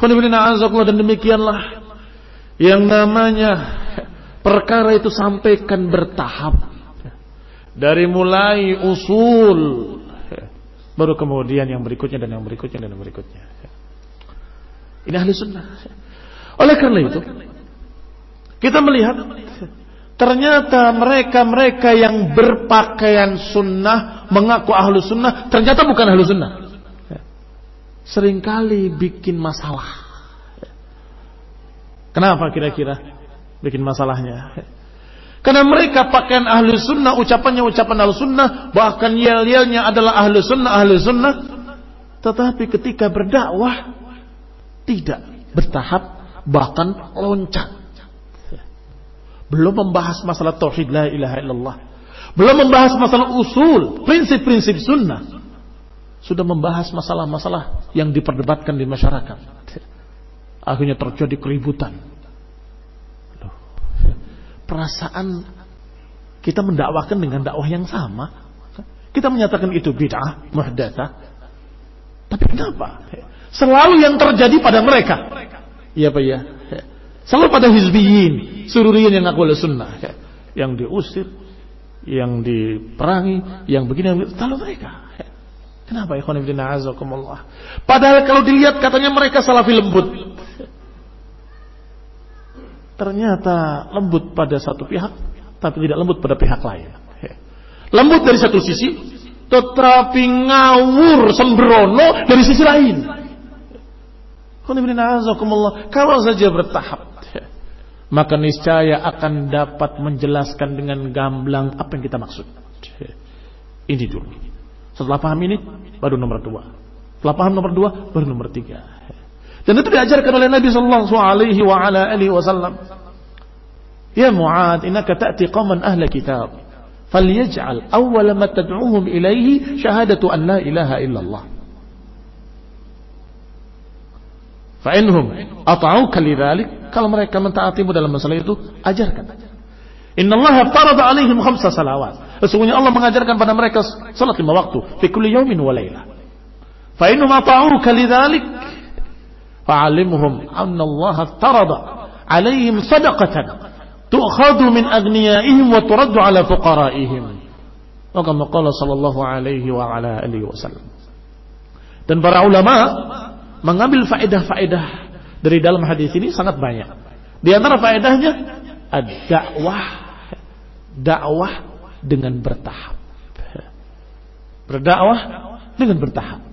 dan demikianlah yang namanya perkara itu sampaikan bertahap. Dari mulai usul baru kemudian yang berikutnya dan yang berikutnya dan yang berikutnya. Ini ahli sunnah. Oleh karena itu kita melihat ternyata mereka-mereka yang berpakaian sunnah mengaku ahlu sunnah ternyata bukan ahlu sunnah sering kali bikin masalah. Kenapa kira-kira bikin masalahnya? Karena mereka pakaian ahlu sunnah, ucapannya ucapan ahlu sunnah, bahkan yel-yelnya adalah ahlu sunnah, ahlu sunnah. Tetapi ketika berdakwah, tidak bertahap, bahkan loncat. Belum membahas masalah tauhid la ilaha illallah. Belum membahas masalah usul, prinsip-prinsip sunnah sudah membahas masalah-masalah yang diperdebatkan di masyarakat. Akhirnya terjadi keributan. Perasaan kita mendakwakan dengan dakwah yang sama. Kita menyatakan itu bid'ah, muhdatsah. Tapi kenapa? Selalu yang terjadi pada mereka. Iya Pak ya. Selalu pada hizbiyin, sururiyin yang ngaku sunnah. Yang diusir, yang diperangi, yang begini, yang selalu mereka. Kenapa ikhwan ibn azakumullah? Padahal kalau dilihat katanya mereka salafi lembut. Ternyata lembut pada satu pihak, tapi tidak lembut pada pihak lain. Lembut dari satu sisi, tetapi ngawur sembrono dari sisi lain. Kalau saja bertahap, maka niscaya akan dapat menjelaskan dengan gamblang apa yang kita maksud. Ini dulu. Setelah paham ini, baru nomor dua. Setelah paham nomor dua, baru nomor tiga. Dan itu diajarkan oleh Nabi Sallallahu Alaihi Wasallam. Ya Muad, innaka ta'ti qawman ahla kitab. Falyaj'al awwala ma tad'uhum ilaihi syahadatu an la ilaha illallah. Fa'inhum ata'uka lidzalik, kalau mereka mentaatimu dalam masalah itu, ajarkan. Inna Allah farada alaihim khamsa salawat. Sesungguhnya Allah mengajarkan pada mereka salat lima waktu. Fi kulli yawmin wa laylah. Fa innahum ata'uka lidzalik fa'alimhum anna Allah farada alaihim sadaqatan tu'khadhu min agniyaihim wa turaddu ala fuqaraihim. Maka qala sallallahu alaihi wa ala alihi wasallam. Dan para ulama mengambil faedah-faedah dari dalam hadis ini sangat banyak. Di antara faedahnya ad-da'wah dakwah dengan bertahap. Berdakwah dengan bertahap.